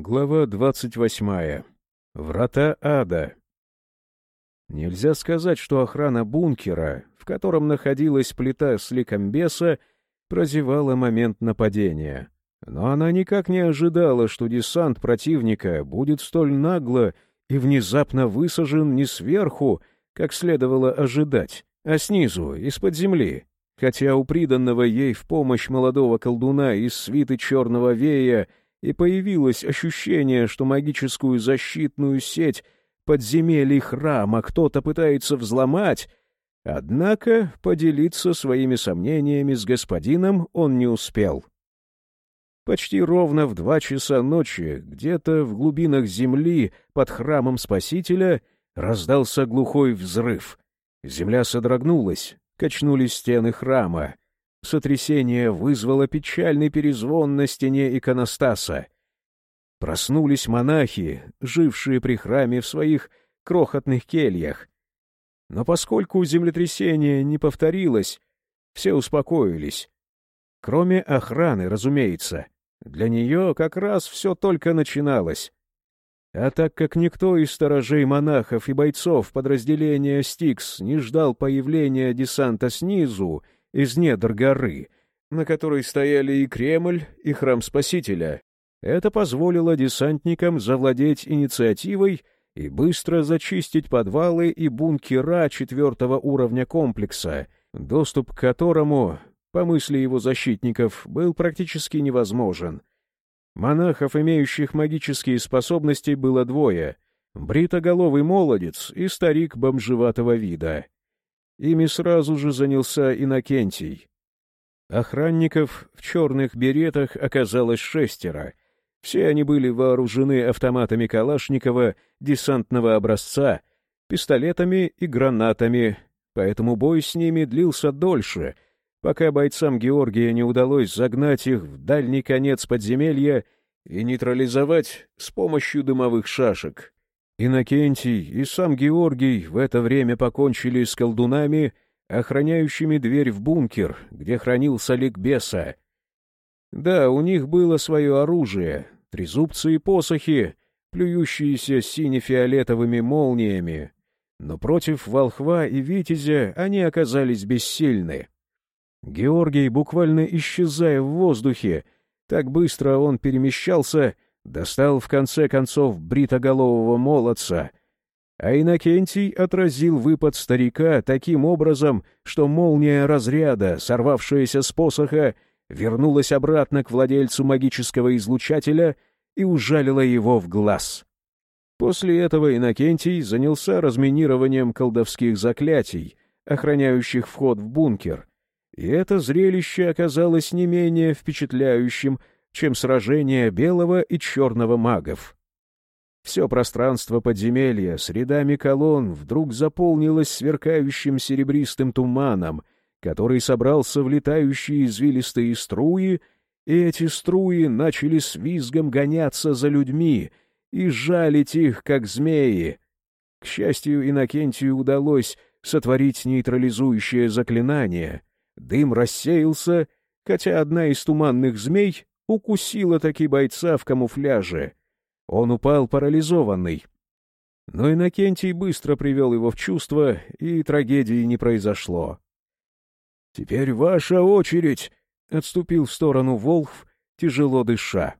Глава двадцать восьмая. Врата ада. Нельзя сказать, что охрана бункера, в котором находилась плита с ликом беса, прозевала момент нападения. Но она никак не ожидала, что десант противника будет столь нагло и внезапно высажен не сверху, как следовало ожидать, а снизу, из-под земли. Хотя у приданного ей в помощь молодого колдуна из свиты черного вея и появилось ощущение, что магическую защитную сеть подземелий храма кто-то пытается взломать, однако поделиться своими сомнениями с господином он не успел. Почти ровно в два часа ночи, где-то в глубинах земли под храмом Спасителя, раздался глухой взрыв. Земля содрогнулась, качнулись стены храма — Сотрясение вызвало печальный перезвон на стене иконостаса. Проснулись монахи, жившие при храме в своих крохотных кельях. Но поскольку землетрясение не повторилось, все успокоились. Кроме охраны, разумеется. Для нее как раз все только начиналось. А так как никто из сторожей монахов и бойцов подразделения «Стикс» не ждал появления десанта снизу, из недр горы, на которой стояли и Кремль, и храм Спасителя. Это позволило десантникам завладеть инициативой и быстро зачистить подвалы и бункера четвертого уровня комплекса, доступ к которому, по мысли его защитников, был практически невозможен. Монахов, имеющих магические способности, было двое — бритоголовый молодец и старик бомжеватого вида — Ими сразу же занялся Иннокентий. Охранников в черных беретах оказалось шестеро. Все они были вооружены автоматами Калашникова десантного образца, пистолетами и гранатами, поэтому бой с ними длился дольше, пока бойцам Георгия не удалось загнать их в дальний конец подземелья и нейтрализовать с помощью дымовых шашек. Иннокентий и сам Георгий в это время покончили с колдунами, охраняющими дверь в бункер, где хранился ликбеса. Да, у них было свое оружие, трезубцы и посохи, плюющиеся сине-фиолетовыми молниями, но против волхва и витязя они оказались бессильны. Георгий, буквально исчезая в воздухе, так быстро он перемещался — достал в конце концов бритоголового молодца, а Иннокентий отразил выпад старика таким образом, что молния разряда, сорвавшаяся с посоха, вернулась обратно к владельцу магического излучателя и ужалила его в глаз. После этого Иннокентий занялся разминированием колдовских заклятий, охраняющих вход в бункер, и это зрелище оказалось не менее впечатляющим, чем сражение белого и черного магов. Все пространство подземелья с рядами колонн вдруг заполнилось сверкающим серебристым туманом, который собрался в летающие извилистые струи, и эти струи начали с визгом гоняться за людьми и жалить их, как змеи. К счастью, Иннокентию удалось сотворить нейтрализующее заклинание. Дым рассеялся, хотя одна из туманных змей укусила таки бойца в камуфляже. Он упал парализованный. Но Иннокентий быстро привел его в чувство, и трагедии не произошло. — Теперь ваша очередь! — отступил в сторону Волхв, тяжело дыша.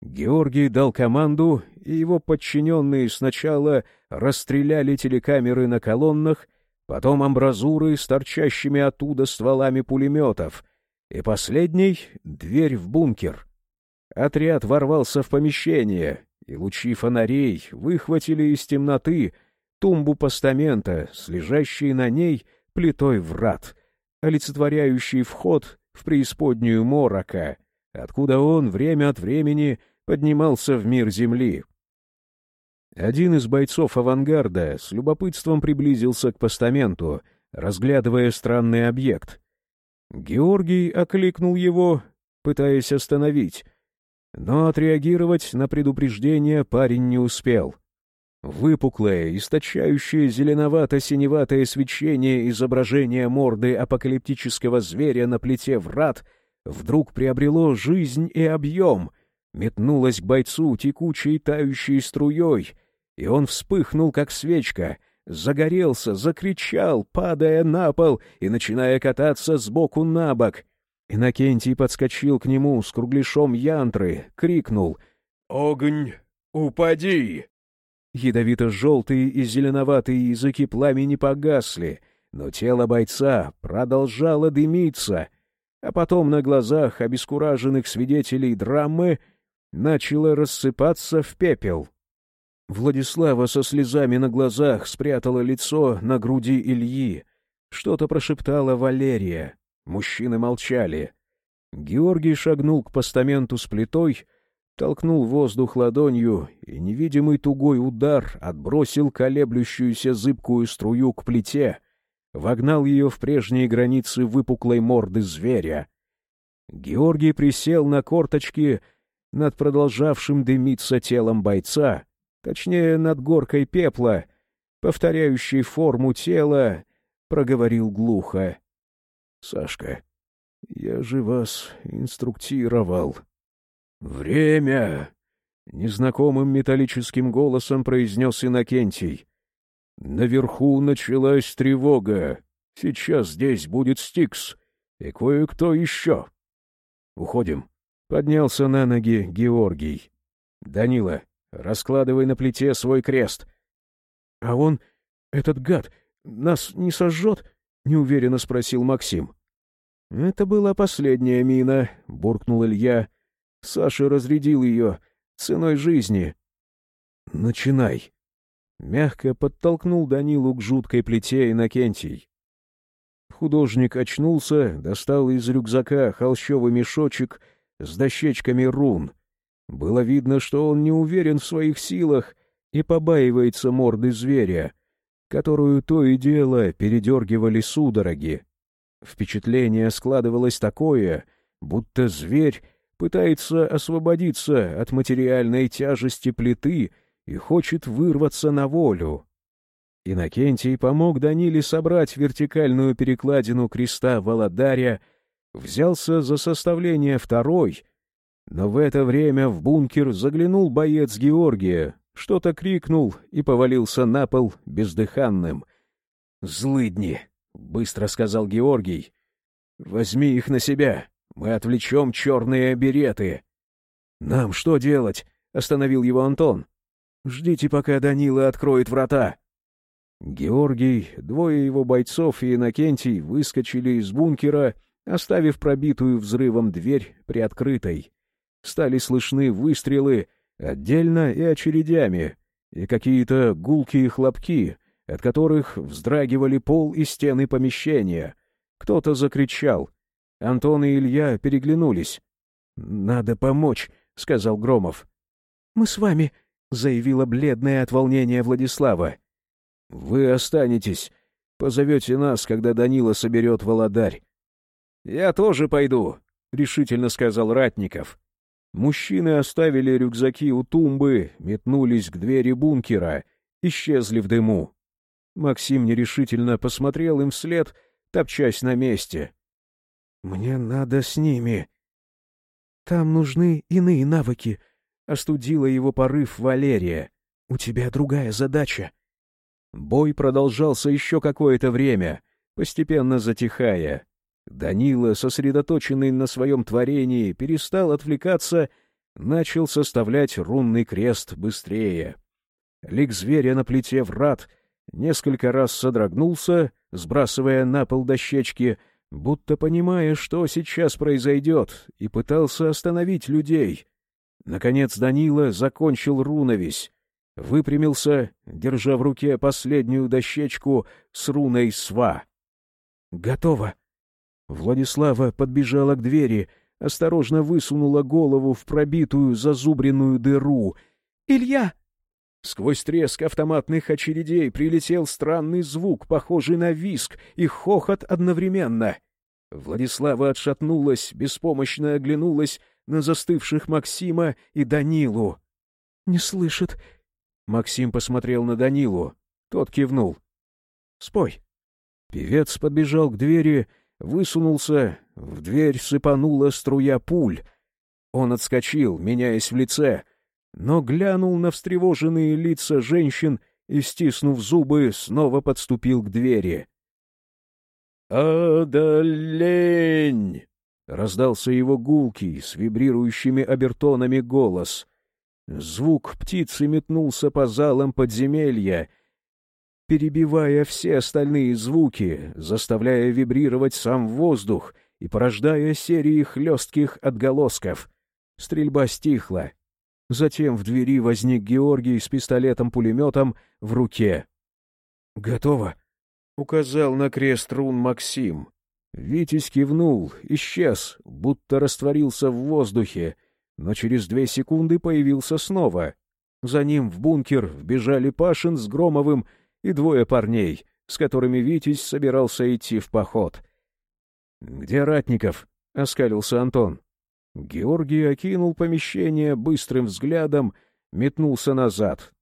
Георгий дал команду, и его подчиненные сначала расстреляли телекамеры на колоннах, потом амбразуры с торчащими оттуда стволами пулеметов, и последний — дверь в бункер. Отряд ворвался в помещение, и лучи фонарей выхватили из темноты тумбу постамента с на ней плитой врат, олицетворяющий вход в преисподнюю Морока, откуда он время от времени поднимался в мир земли. Один из бойцов авангарда с любопытством приблизился к постаменту, разглядывая странный объект — Георгий окликнул его, пытаясь остановить, но отреагировать на предупреждение парень не успел. Выпуклое, источающее зеленовато-синеватое свечение изображения морды апокалиптического зверя на плите врат вдруг приобрело жизнь и объем, метнулась к бойцу текучей тающей струей, и он вспыхнул, как свечка, загорелся, закричал, падая на пол и начиная кататься сбоку на бок. Иннокентий подскочил к нему с кругляшом янтры, крикнул «Огонь, упади!» Ядовито-желтые и зеленоватые языки пламени погасли, но тело бойца продолжало дымиться, а потом на глазах обескураженных свидетелей драмы начало рассыпаться в пепел. Владислава со слезами на глазах спрятала лицо на груди Ильи. Что-то прошептала Валерия. Мужчины молчали. Георгий шагнул к постаменту с плитой, толкнул воздух ладонью, и невидимый тугой удар отбросил колеблющуюся зыбкую струю к плите, вогнал ее в прежние границы выпуклой морды зверя. Георгий присел на корточки над продолжавшим дымиться телом бойца, точнее, над горкой пепла, повторяющей форму тела, проговорил глухо. — Сашка, я же вас инструктировал. — Время! — незнакомым металлическим голосом произнес Иннокентий. — Наверху началась тревога. Сейчас здесь будет Стикс и кое-кто еще. — Уходим. Поднялся на ноги Георгий. — Данила, раскладывай на плите свой крест. — А он, этот гад, нас не сожжет? — неуверенно спросил Максим. — Это была последняя мина, — буркнул Илья. Саша разрядил ее ценой жизни. — Начинай. Мягко подтолкнул Данилу к жуткой плите Иннокентий. Художник очнулся, достал из рюкзака холщовый мешочек с дощечками рун. Было видно, что он не уверен в своих силах и побаивается морды зверя, которую то и дело передергивали судороги. Впечатление складывалось такое, будто зверь пытается освободиться от материальной тяжести плиты и хочет вырваться на волю. Иннокентий помог Даниле собрать вертикальную перекладину креста Володаря, взялся за составление второй, но в это время в бункер заглянул боец Георгия, что-то крикнул и повалился на пол бездыханным. «Злыдни!» — быстро сказал Георгий. «Возьми их на себя, мы отвлечем черные береты». «Нам что делать?» — остановил его Антон. «Ждите, пока Данила откроет врата». Георгий, двое его бойцов и Иннокентий выскочили из бункера, оставив пробитую взрывом дверь приоткрытой. Стали слышны выстрелы отдельно и очередями, и какие-то гулкие хлопки, от которых вздрагивали пол и стены помещения. Кто-то закричал. Антон и Илья переглянулись. «Надо помочь», — сказал Громов. «Мы с вами», — заявила бледная от волнения Владислава. «Вы останетесь. Позовете нас, когда Данила соберет володарь». «Я тоже пойду», — решительно сказал Ратников. Мужчины оставили рюкзаки у тумбы, метнулись к двери бункера, исчезли в дыму. Максим нерешительно посмотрел им вслед, топчась на месте. «Мне надо с ними». «Там нужны иные навыки», — остудила его порыв Валерия. «У тебя другая задача». Бой продолжался еще какое-то время, постепенно затихая. Данила, сосредоточенный на своем творении, перестал отвлекаться, начал составлять рунный крест быстрее. Лик зверя на плите врат несколько раз содрогнулся, сбрасывая на пол дощечки, будто понимая, что сейчас произойдет, и пытался остановить людей. Наконец Данила закончил руновесь, выпрямился, держа в руке последнюю дощечку с руной «Сва». «Готово!» Владислава подбежала к двери, осторожно высунула голову в пробитую зазубренную дыру. «Илья!» Сквозь треск автоматных очередей прилетел странный звук, похожий на виск и хохот одновременно. Владислава отшатнулась, беспомощно оглянулась на застывших Максима и Данилу. «Не слышит». Максим посмотрел на Данилу. Тот кивнул. «Спой». Певец подбежал к двери высунулся, в дверь сыпанула струя пуль. Он отскочил, меняясь в лице, но глянул на встревоженные лица женщин и, стиснув зубы, снова подступил к двери. «Одолень!» — раздался его гулкий, с вибрирующими обертонами голос. Звук птицы метнулся по залам подземелья, перебивая все остальные звуки, заставляя вибрировать сам воздух и порождая серии хлестких отголосков. Стрельба стихла. Затем в двери возник Георгий с пистолетом-пулеметом в руке. «Готово», — указал на крест рун Максим. Витязь кивнул, исчез, будто растворился в воздухе, но через две секунды появился снова. За ним в бункер вбежали Пашин с Громовым и двое парней, с которыми Витязь собирался идти в поход. «Где Ратников?» — оскалился Антон. Георгий окинул помещение быстрым взглядом, метнулся назад.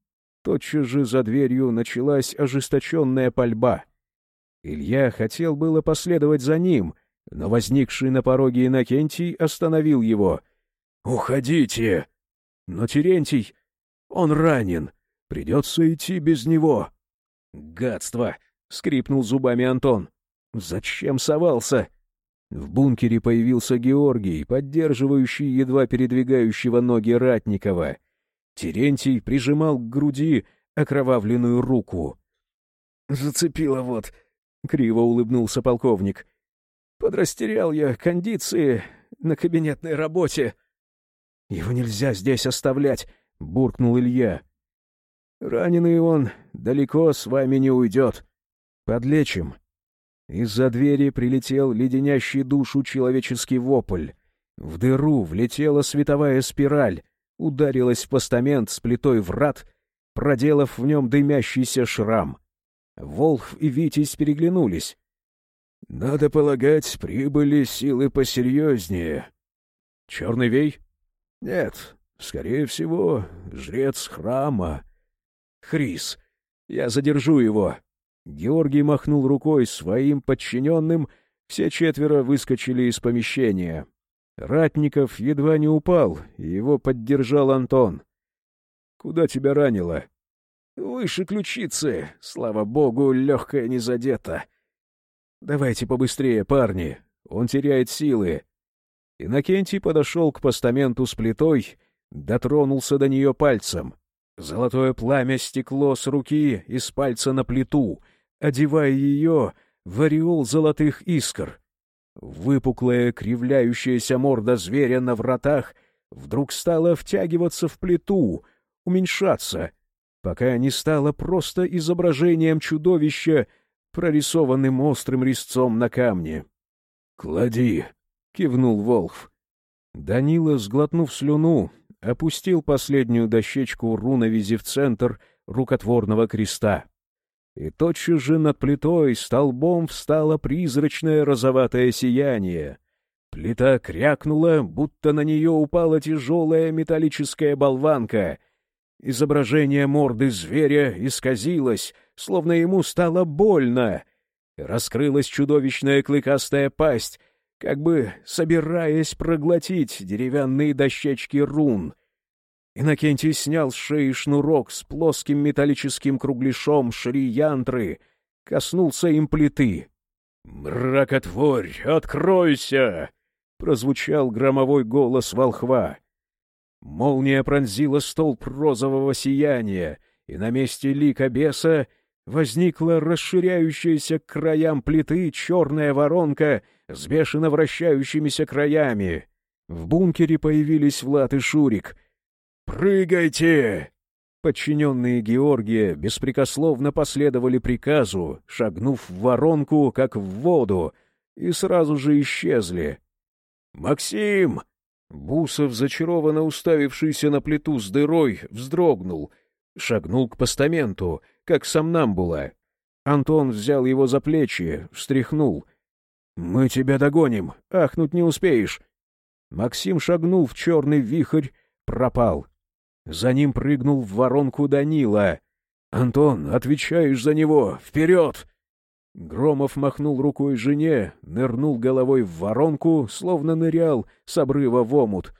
Тотчас же за дверью началась ожесточенная пальба. Илья хотел было последовать за ним, но возникший на пороге Иннокентий остановил его. «Уходите!» «Но Терентий, он ранен, придется идти без него». «Гадство!» — скрипнул зубами Антон. «Зачем совался?» В бункере появился Георгий, поддерживающий едва передвигающего ноги Ратникова. Терентий прижимал к груди окровавленную руку. «Зацепило вот», — криво улыбнулся полковник. «Подрастерял я кондиции на кабинетной работе». «Его нельзя здесь оставлять», — буркнул Илья. «Раненый он далеко с вами не уйдет. Подлечим». Из-за двери прилетел леденящий душу человеческий вопль. В дыру влетела световая спираль, ударилась в постамент с плитой врат, проделав в нем дымящийся шрам. Волх и Витязь переглянулись. — Надо полагать, прибыли силы посерьезнее. — Черный вей? — Нет, скорее всего, жрец храма. — Хрис, я задержу его. Георгий махнул рукой своим подчиненным, все четверо выскочили из помещения. Ратников едва не упал, его поддержал Антон. — Куда тебя ранило? — Выше ключицы, слава богу, легкая не задета. — Давайте побыстрее, парни, он теряет силы. Иннокентий подошел к постаменту с плитой, дотронулся до нее пальцем. Золотое пламя стекло с руки из пальца на плиту — одевая ее в ореол золотых искр. Выпуклая, кривляющаяся морда зверя на вратах вдруг стала втягиваться в плиту, уменьшаться, пока не стала просто изображением чудовища, прорисованным острым резцом на камне. — Клади! — кивнул Волхв. Данила, сглотнув слюну, опустил последнюю дощечку руновизи в центр рукотворного креста и тотчас же над плитой столбом встало призрачное розоватое сияние. Плита крякнула, будто на нее упала тяжелая металлическая болванка. Изображение морды зверя исказилось, словно ему стало больно. Раскрылась чудовищная клыкастая пасть, как бы собираясь проглотить деревянные дощечки рун — Иннокентий снял с шеи шнурок с плоским металлическим кругляшом шри-янтры, коснулся им плиты. «Мракотворь, откройся!» — прозвучал громовой голос волхва. Молния пронзила столб розового сияния, и на месте лика беса возникла расширяющаяся к краям плиты черная воронка с бешено вращающимися краями. В бункере появились Влад и Шурик — «Прыгайте!» Подчиненные Георгия беспрекословно последовали приказу, шагнув в воронку, как в воду, и сразу же исчезли. «Максим!» Бусов, зачарованно уставившийся на плиту с дырой, вздрогнул, шагнул к постаменту, как сам нам было. Антон взял его за плечи, встряхнул. «Мы тебя догоним, ахнуть не успеешь». Максим шагнул в черный вихрь, пропал. За ним прыгнул в воронку Данила. «Антон, отвечаешь за него! Вперед!» Громов махнул рукой жене, нырнул головой в воронку, словно нырял с обрыва в омут.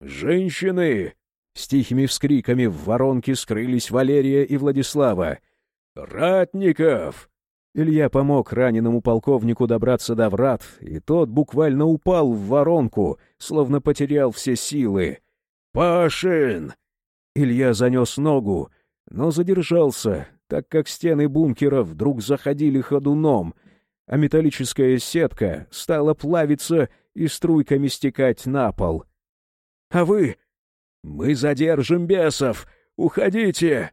Женщины!» С тихими вскриками в воронке скрылись Валерия и Владислава. «Ратников!» Илья помог раненому полковнику добраться до врат, и тот буквально упал в воронку, словно потерял все силы. «Пашин!» Илья занес ногу, но задержался, так как стены бункера вдруг заходили ходуном, а металлическая сетка стала плавиться и струйками стекать на пол. «А вы?» «Мы задержим бесов! Уходите!»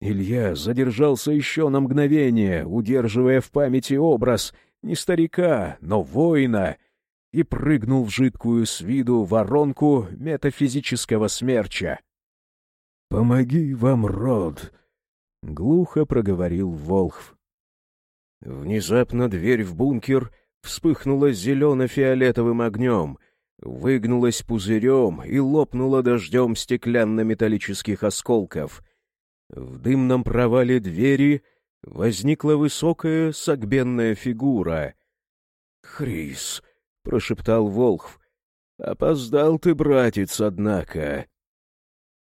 Илья задержался еще на мгновение, удерживая в памяти образ не старика, но воина, и прыгнул в жидкую с виду воронку метафизического смерча. «Помоги вам, род!» — глухо проговорил Волхв. Внезапно дверь в бункер вспыхнула зелено-фиолетовым огнем, выгнулась пузырем и лопнула дождем стеклянно-металлических осколков. В дымном провале двери возникла высокая согбенная фигура. «Хрис!» — прошептал Волхв. «Опоздал ты, братец, однако!»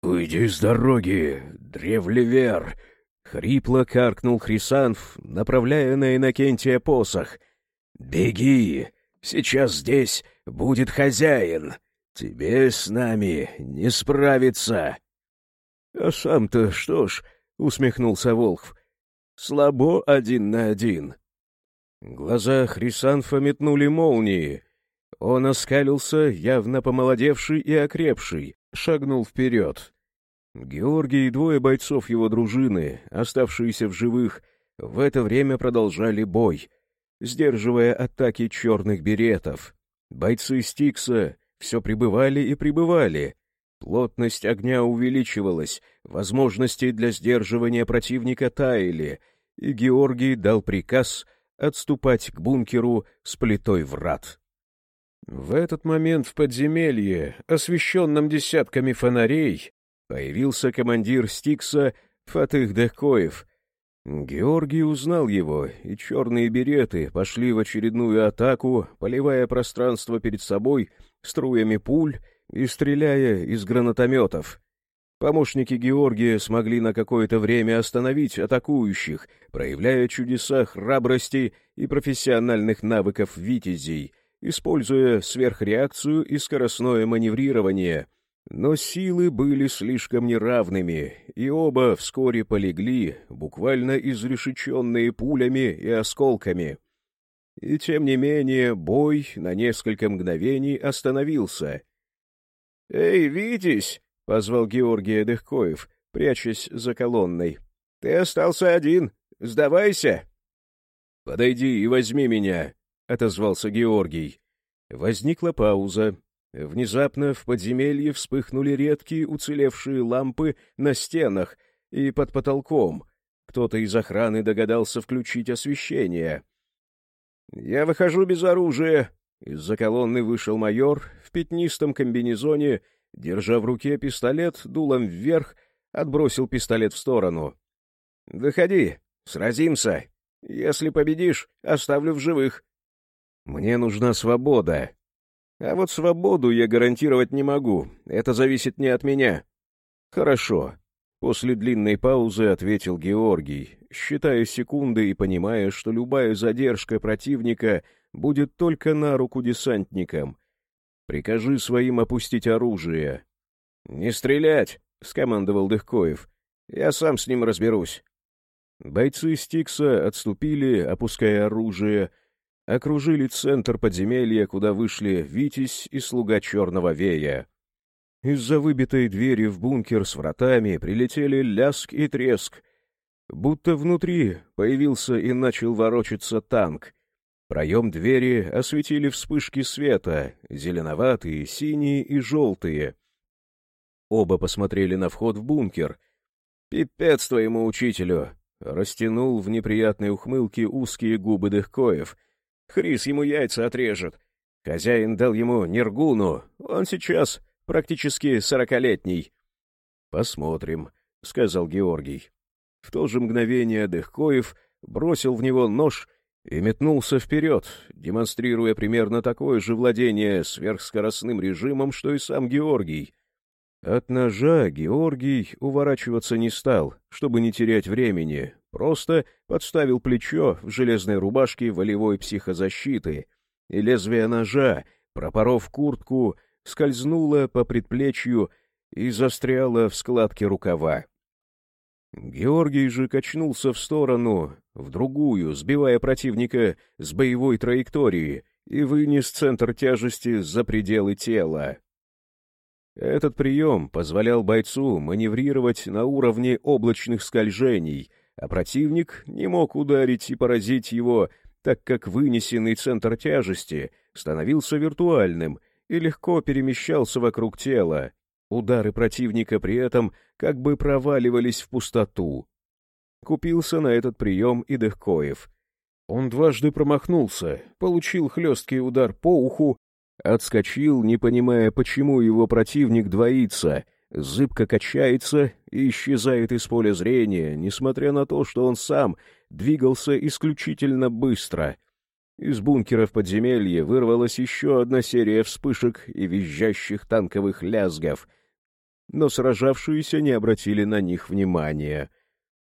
«Уйди с дороги, древлевер!» — хрипло каркнул Хрисанф, направляя на Иннокентия посох. «Беги! Сейчас здесь будет хозяин! Тебе с нами не справиться!» «А сам-то что ж?» — усмехнулся Волхв. «Слабо один на один». Глаза Хрисанфа метнули молнии. Он оскалился, явно помолодевший и окрепший, шагнул вперед. Георгий и двое бойцов его дружины, оставшиеся в живых, в это время продолжали бой, сдерживая атаки черных беретов. Бойцы Стикса все прибывали и прибывали. Плотность огня увеличивалась, возможности для сдерживания противника таяли, и Георгий дал приказ отступать к бункеру с плитой врат. В этот момент в подземелье, освещенном десятками фонарей, появился командир Стикса Фатых Дехкоев. Георгий узнал его, и черные береты пошли в очередную атаку, поливая пространство перед собой струями пуль и стреляя из гранатометов. Помощники Георгия смогли на какое-то время остановить атакующих, проявляя чудеса храбрости и профессиональных навыков витязей, используя сверхреакцию и скоростное маневрирование. Но силы были слишком неравными, и оба вскоре полегли, буквально изрешеченные пулями и осколками. И тем не менее бой на несколько мгновений остановился. «Эй, Витязь!» — позвал Георгий Дыхкоев, прячась за колонной. «Ты остался один. Сдавайся!» «Подойди и возьми меня!» — отозвался Георгий. Возникла пауза. Внезапно в подземелье вспыхнули редкие уцелевшие лампы на стенах и под потолком. Кто-то из охраны догадался включить освещение. «Я выхожу без оружия!» Из-за колонны вышел майор в пятнистом комбинезоне, держа в руке пистолет дулом вверх, отбросил пистолет в сторону. «Выходи, сразимся. Если победишь, оставлю в живых». Мне нужна свобода. А вот свободу я гарантировать не могу. Это зависит не от меня. Хорошо. После длинной паузы ответил Георгий, считая секунды и понимая, что любая задержка противника будет только на руку десантникам. Прикажи своим опустить оружие. — Не стрелять! — скомандовал Дыхкоев. — Я сам с ним разберусь. Бойцы Стикса отступили, опуская оружие, — окружили центр подземелья, куда вышли Витязь и слуга Черного Вея. Из-за выбитой двери в бункер с вратами прилетели ляск и треск, будто внутри появился и начал ворочаться танк. Проем двери осветили вспышки света, зеленоватые, синие и желтые. Оба посмотрели на вход в бункер. «Пипец твоему учителю!» — растянул в неприятной ухмылке узкие губы Дыхкоев — Хрис ему яйца отрежет. Хозяин дал ему Нергуну, он сейчас практически сорокалетний. — Посмотрим, — сказал Георгий. В то же мгновение Дыхкоев бросил в него нож и метнулся вперед, демонстрируя примерно такое же владение сверхскоростным режимом, что и сам Георгий. От ножа Георгий уворачиваться не стал, чтобы не терять времени, просто подставил плечо в железной рубашке волевой психозащиты, и лезвие ножа, пропоров куртку, скользнуло по предплечью и застряло в складке рукава. Георгий же качнулся в сторону, в другую, сбивая противника с боевой траектории и вынес центр тяжести за пределы тела. Этот прием позволял бойцу маневрировать на уровне облачных скольжений, а противник не мог ударить и поразить его, так как вынесенный центр тяжести становился виртуальным и легко перемещался вокруг тела. Удары противника при этом как бы проваливались в пустоту. Купился на этот прием и Дыхкоев. Он дважды промахнулся, получил хлесткий удар по уху, отскочил, не понимая, почему его противник двоится, зыбко качается и исчезает из поля зрения, несмотря на то, что он сам двигался исключительно быстро. Из бункера в подземелье вырвалась еще одна серия вспышек и визжащих танковых лязгов, но сражавшиеся не обратили на них внимания.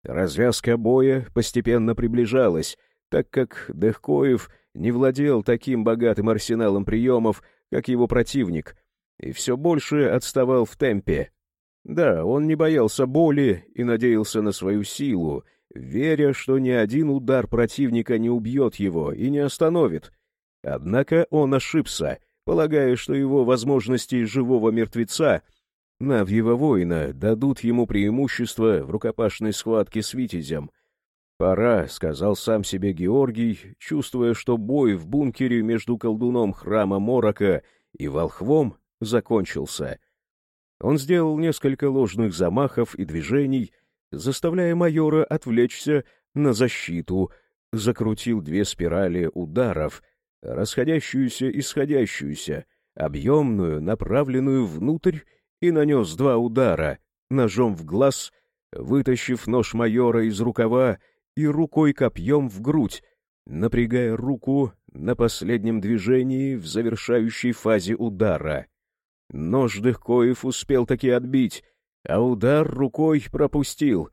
Развязка боя постепенно приближалась, так как Дехкоев не владел таким богатым арсеналом приемов, как его противник, и все больше отставал в темпе. Да, он не боялся боли и надеялся на свою силу, веря, что ни один удар противника не убьет его и не остановит. Однако он ошибся, полагая, что его возможности живого мертвеца Навьего воина дадут ему преимущество в рукопашной схватке с Витязем, «Пора», — сказал сам себе Георгий, чувствуя, что бой в бункере между колдуном храма Морока и волхвом закончился. Он сделал несколько ложных замахов и движений, заставляя майора отвлечься на защиту, закрутил две спирали ударов, расходящуюся и сходящуюся, объемную, направленную внутрь, и нанес два удара, ножом в глаз, вытащив нож майора из рукава и рукой копьем в грудь, напрягая руку на последнем движении в завершающей фазе удара. Нож Дыхкоев успел таки отбить, а удар рукой пропустил.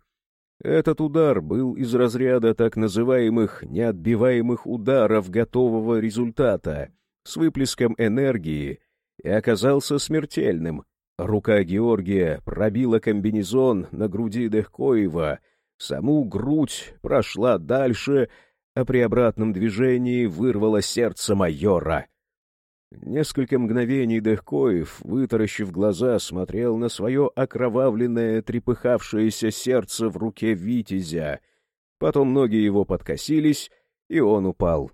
Этот удар был из разряда так называемых неотбиваемых ударов готового результата с выплеском энергии и оказался смертельным. Рука Георгия пробила комбинезон на груди Дехкоева — саму грудь, прошла дальше, а при обратном движении вырвало сердце майора. Несколько мгновений Дехкоев, вытаращив глаза, смотрел на свое окровавленное, трепыхавшееся сердце в руке Витязя. Потом ноги его подкосились, и он упал.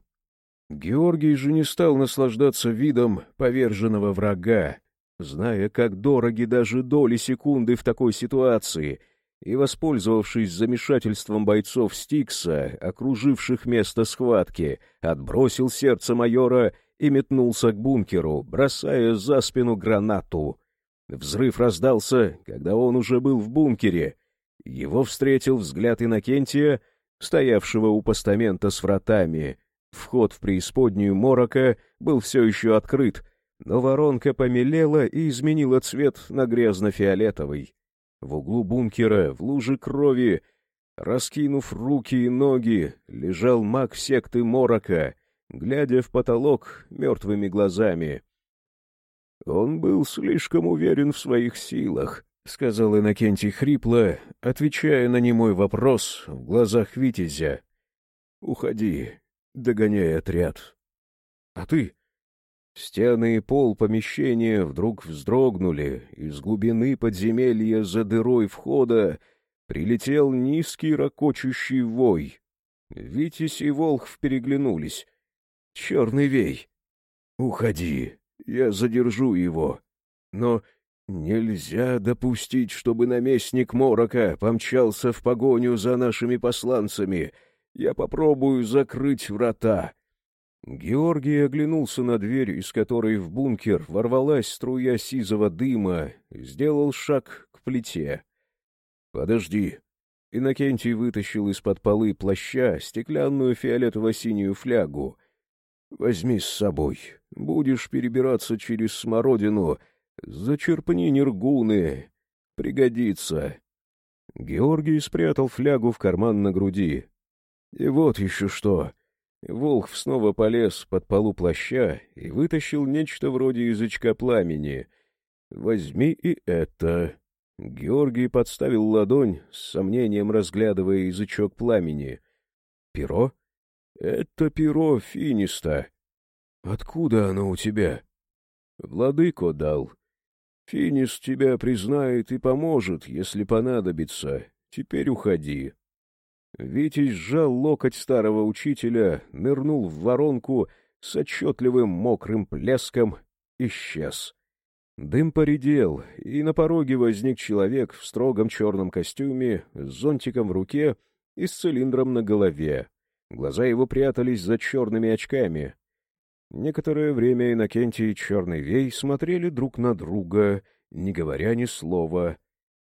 Георгий же не стал наслаждаться видом поверженного врага, зная, как дороги даже доли секунды в такой ситуации — и, воспользовавшись замешательством бойцов Стикса, окруживших место схватки, отбросил сердце майора и метнулся к бункеру, бросая за спину гранату. Взрыв раздался, когда он уже был в бункере. Его встретил взгляд Иннокентия, стоявшего у постамента с вратами. Вход в преисподнюю Морока был все еще открыт, но воронка помелела и изменила цвет на грязно-фиолетовый. В углу бункера, в луже крови, раскинув руки и ноги, лежал маг секты Морока, глядя в потолок мертвыми глазами. «Он был слишком уверен в своих силах», — сказал Иннокентий хрипло, отвечая на немой вопрос в глазах Витязя. «Уходи, догоняй отряд». «А ты?» Стены и пол помещения вдруг вздрогнули, из глубины подземелья за дырой входа прилетел низкий ракочущий вой. Витязь и Волхв переглянулись. «Черный вей! Уходи, я задержу его. Но нельзя допустить, чтобы наместник Морока помчался в погоню за нашими посланцами. Я попробую закрыть врата». Георгий оглянулся на дверь, из которой в бункер ворвалась струя сизого дыма, сделал шаг к плите. — Подожди. Иннокентий вытащил из-под полы плаща стеклянную фиолетово-синюю флягу. — Возьми с собой. Будешь перебираться через смородину. Зачерпни нергуны. Пригодится. Георгий спрятал флягу в карман на груди. И вот еще что. Волх снова полез под полу плаща и вытащил нечто вроде язычка пламени. «Возьми и это». Георгий подставил ладонь, с сомнением разглядывая язычок пламени. «Перо?» «Это перо финиста». «Откуда оно у тебя?» «Владыко дал. Финис тебя признает и поможет, если понадобится. Теперь уходи». Витязь сжал локоть старого учителя, нырнул в воронку с отчетливым мокрым плеском, исчез. Дым поредел, и на пороге возник человек в строгом черном костюме, с зонтиком в руке и с цилиндром на голове. Глаза его прятались за черными очками. Некоторое время Иннокентий и Черный Вей смотрели друг на друга, не говоря ни слова.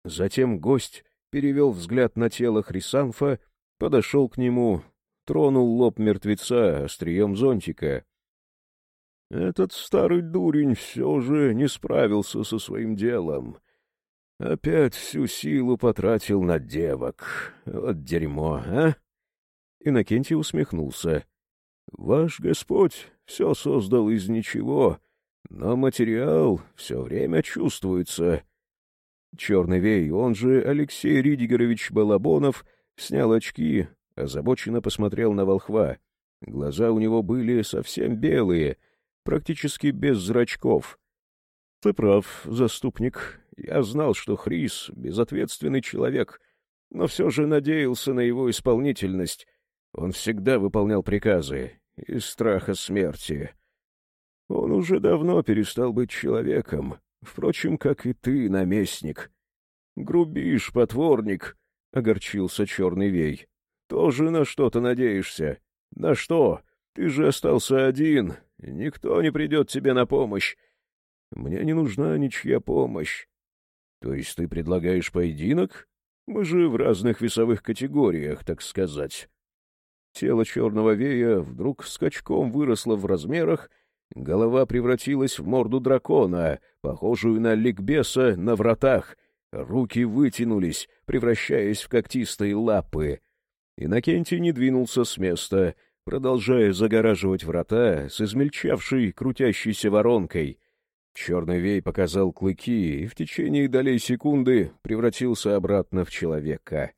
Затем гость перевел взгляд на тело Хрисанфа, подошел к нему, тронул лоб мертвеца острием зонтика. Этот старый дурень все же не справился со своим делом. Опять всю силу потратил на девок. Вот дерьмо, а? Иннокентий усмехнулся. Ваш Господь все создал из ничего, но материал все время чувствуется. Черный Вей, он же Алексей Ридигерович Балабонов, снял очки, озабоченно посмотрел на волхва. Глаза у него были совсем белые, практически без зрачков. — Ты прав, заступник. Я знал, что Хрис — безответственный человек, но все же надеялся на его исполнительность. Он всегда выполнял приказы из страха смерти. Он уже давно перестал быть человеком, впрочем, как и ты, наместник. Грубишь, потворник, — огорчился черный вей. Тоже на что-то надеешься? На что? Ты же остался один, никто не придет тебе на помощь. Мне не нужна ничья помощь. То есть ты предлагаешь поединок? Мы же в разных весовых категориях, так сказать. Тело черного вея вдруг скачком выросло в размерах Голова превратилась в морду дракона, похожую на ликбеса на вратах. Руки вытянулись, превращаясь в когтистые лапы. Иннокентий не двинулся с места, продолжая загораживать врата с измельчавшей, крутящейся воронкой. Черный вей показал клыки и в течение долей секунды превратился обратно в человека.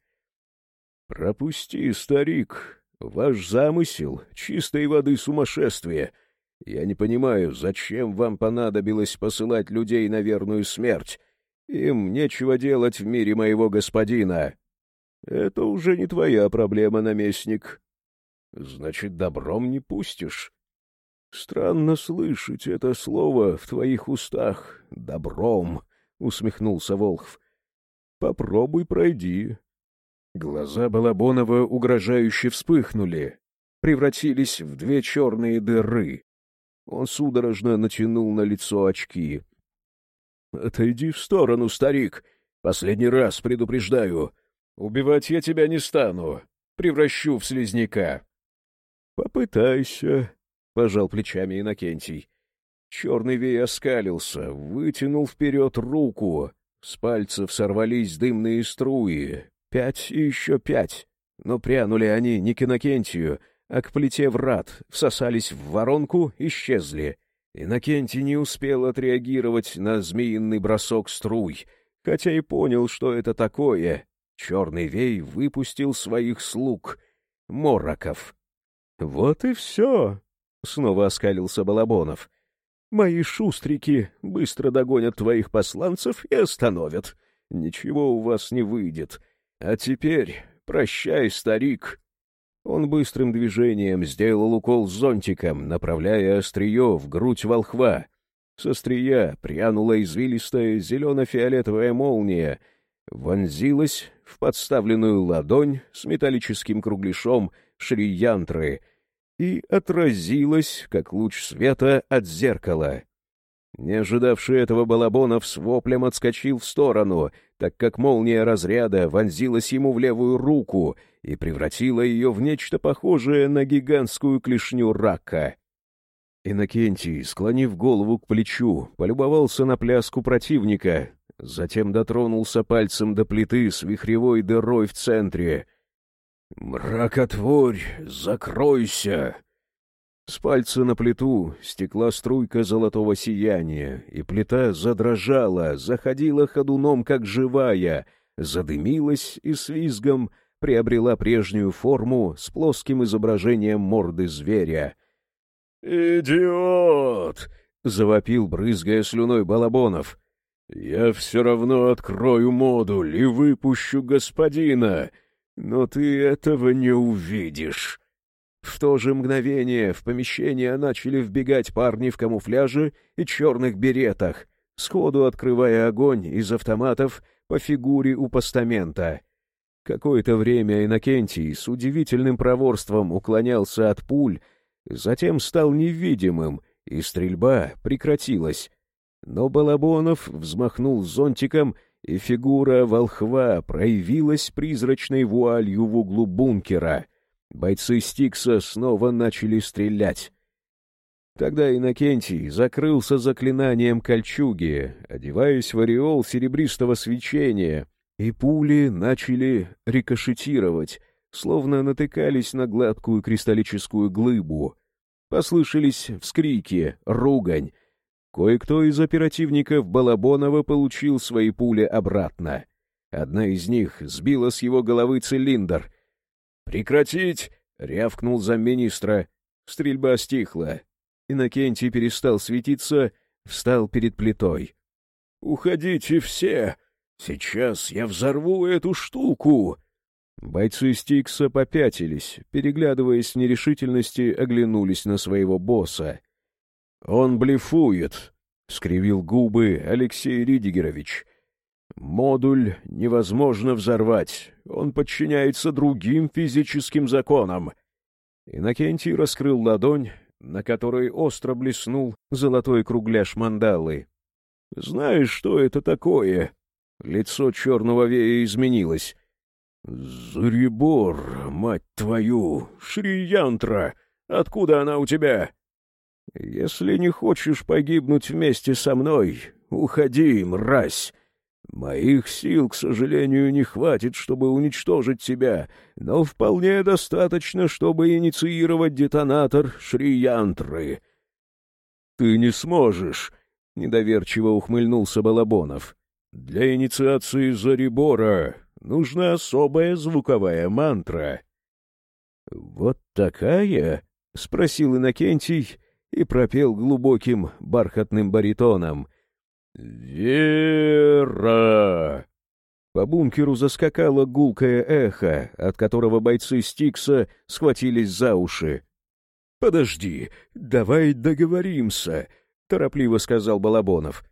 — Пропусти, старик, ваш замысел — чистой воды сумасшествие — я не понимаю, зачем вам понадобилось посылать людей на верную смерть? Им нечего делать в мире моего господина. Это уже не твоя проблема, наместник. Значит, добром не пустишь. Странно слышать это слово в твоих устах. Добром, — усмехнулся Волхв. Попробуй пройди. Глаза Балабонова угрожающе вспыхнули, превратились в две черные дыры. Он судорожно натянул на лицо очки. — Отойди в сторону, старик. Последний раз предупреждаю. Убивать я тебя не стану. Превращу в слизняка. — Попытайся, — пожал плечами Иннокентий. Черный вей оскалился, вытянул вперед руку. С пальцев сорвались дымные струи. Пять и еще пять. Но прянули они не к Иннокентию, а к плите врат, всосались в воронку, исчезли. Иннокентий не успел отреагировать на змеиный бросок струй, хотя и понял, что это такое. Черный вей выпустил своих слуг, мороков. — Вот и все! — снова оскалился Балабонов. — Мои шустрики быстро догонят твоих посланцев и остановят. Ничего у вас не выйдет. А теперь прощай, старик. Он быстрым движением сделал укол зонтиком, направляя острие в грудь волхва. С острия прянула извилистая зелено-фиолетовая молния, вонзилась в подставленную ладонь с металлическим кругляшом шри-янтры и отразилась, как луч света, от зеркала. Не ожидавший этого Балабонов с воплем отскочил в сторону, так как молния разряда вонзилась ему в левую руку и превратила ее в нечто похожее на гигантскую клешню рака. Иннокентий, склонив голову к плечу, полюбовался на пляску противника, затем дотронулся пальцем до плиты с вихревой дырой в центре. «Мракотворь, закройся!» С пальца на плиту стекла струйка золотого сияния, и плита задрожала, заходила ходуном, как живая, задымилась и с визгом приобрела прежнюю форму с плоским изображением морды зверя. «Идиот!» — завопил, брызгая слюной Балабонов. «Я все равно открою модуль и выпущу господина, но ты этого не увидишь». В то же мгновение в помещение начали вбегать парни в камуфляже и черных беретах, сходу открывая огонь из автоматов по фигуре у постамента. Какое-то время Иннокентий с удивительным проворством уклонялся от пуль, затем стал невидимым, и стрельба прекратилась. Но Балабонов взмахнул зонтиком, и фигура волхва проявилась призрачной вуалью в углу бункера — Бойцы Стикса снова начали стрелять. Тогда Иннокентий закрылся заклинанием кольчуги, одеваясь в ореол серебристого свечения, и пули начали рикошетировать, словно натыкались на гладкую кристаллическую глыбу. Послышались вскрики, ругань. Кое-кто из оперативников Балабонова получил свои пули обратно. Одна из них сбила с его головы цилиндр — «Прекратить!» — рявкнул замминистра. Стрельба стихла. Иннокентий перестал светиться, встал перед плитой. «Уходите все! Сейчас я взорву эту штуку!» Бойцы Стикса попятились, переглядываясь в нерешительности, оглянулись на своего босса. «Он блефует», — скривил губы Алексей Ридигерович. Модуль невозможно взорвать, он подчиняется другим физическим законам. Иннокентий раскрыл ладонь, на которой остро блеснул золотой кругляш мандалы. — Знаешь, что это такое? Лицо черного вея изменилось. — Заребор, мать твою! Шри-янтра! Откуда она у тебя? — Если не хочешь погибнуть вместе со мной, уходи, мразь! Моих сил, к сожалению, не хватит, чтобы уничтожить тебя, но вполне достаточно, чтобы инициировать детонатор Шри-Янтры. — Ты не сможешь, — недоверчиво ухмыльнулся Балабонов. — Для инициации Зарибора нужна особая звуковая мантра. — Вот такая? — спросил Иннокентий и пропел глубоким бархатным баритоном — «Вера!» По бункеру заскакало гулкое эхо, от которого бойцы Стикса схватились за уши. «Подожди, давай договоримся», — торопливо сказал Балабонов.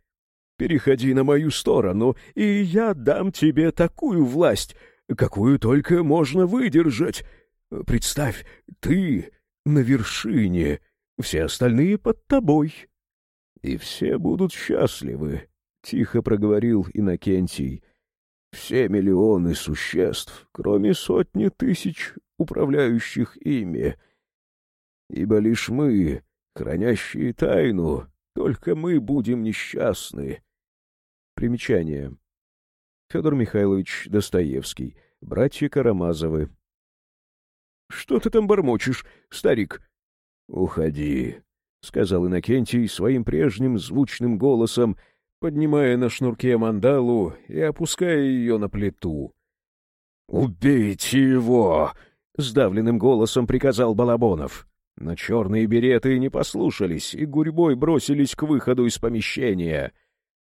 «Переходи на мою сторону, и я дам тебе такую власть, какую только можно выдержать. Представь, ты на вершине, все остальные под тобой» и все будут счастливы, — тихо проговорил Иннокентий. Все миллионы существ, кроме сотни тысяч управляющих ими. Ибо лишь мы, хранящие тайну, только мы будем несчастны. Примечание. Федор Михайлович Достоевский. Братья Карамазовы. — Что ты там бормочешь, старик? — Уходи, — сказал Иннокентий своим прежним звучным голосом, поднимая на шнурке мандалу и опуская ее на плиту. «Убейте его!» — сдавленным голосом приказал Балабонов. Но черные береты не послушались и гурьбой бросились к выходу из помещения.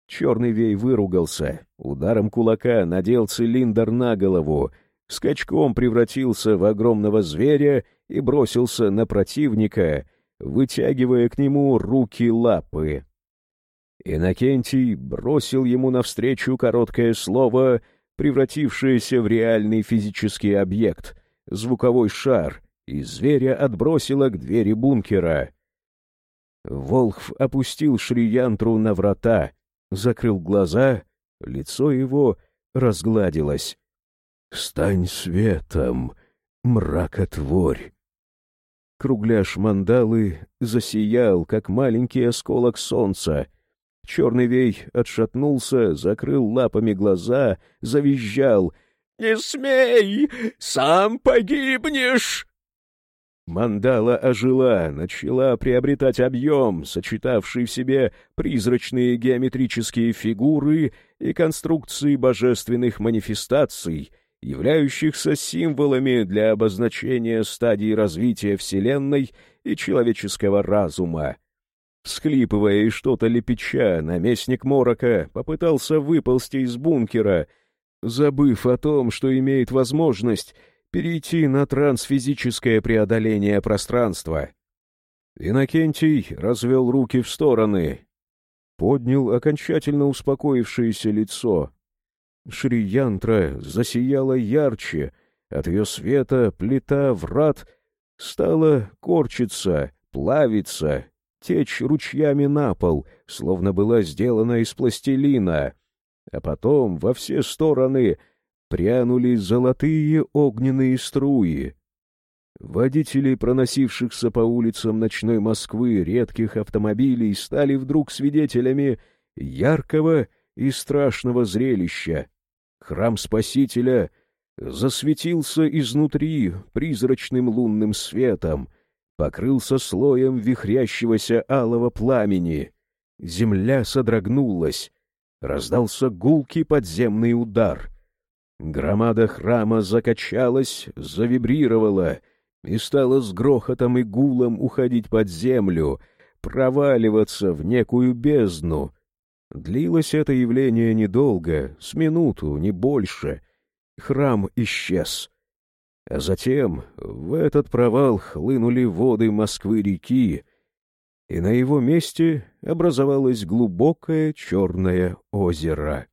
Черный вей выругался, ударом кулака надел цилиндр на голову, скачком превратился в огромного зверя и бросился на противника — вытягивая к нему руки-лапы. Иннокентий бросил ему навстречу короткое слово, превратившееся в реальный физический объект, звуковой шар, и зверя отбросило к двери бункера. Волхв опустил Шриянтру на врата, закрыл глаза, лицо его разгладилась. «Стань светом, мракотворь!» Кругляш мандалы засиял, как маленький осколок солнца. Черный вей отшатнулся, закрыл лапами глаза, завизжал. «Не смей! Сам погибнешь!» Мандала ожила, начала приобретать объем, сочетавший в себе призрачные геометрические фигуры и конструкции божественных манифестаций, являющихся символами для обозначения стадий развития Вселенной и человеческого разума. Всхлипывая и что-то лепеча, наместник Морока попытался выползти из бункера, забыв о том, что имеет возможность перейти на трансфизическое преодоление пространства. Иннокентий развел руки в стороны, поднял окончательно успокоившееся лицо. Шри-янтра засияла ярче, от ее света плита врат стала корчиться, плавиться, течь ручьями на пол, словно была сделана из пластилина, а потом во все стороны — прянули золотые огненные струи. Водители, проносившихся по улицам ночной Москвы редких автомобилей, стали вдруг свидетелями яркого и страшного зрелища. Храм Спасителя засветился изнутри призрачным лунным светом, покрылся слоем вихрящегося алого пламени. Земля содрогнулась, раздался гулкий подземный удар — Громада храма закачалась, завибрировала и стала с грохотом и гулом уходить под землю, проваливаться в некую бездну. Длилось это явление недолго, с минуту, не больше. Храм исчез. А затем в этот провал хлынули воды Москвы-реки, и на его месте образовалось глубокое черное озеро.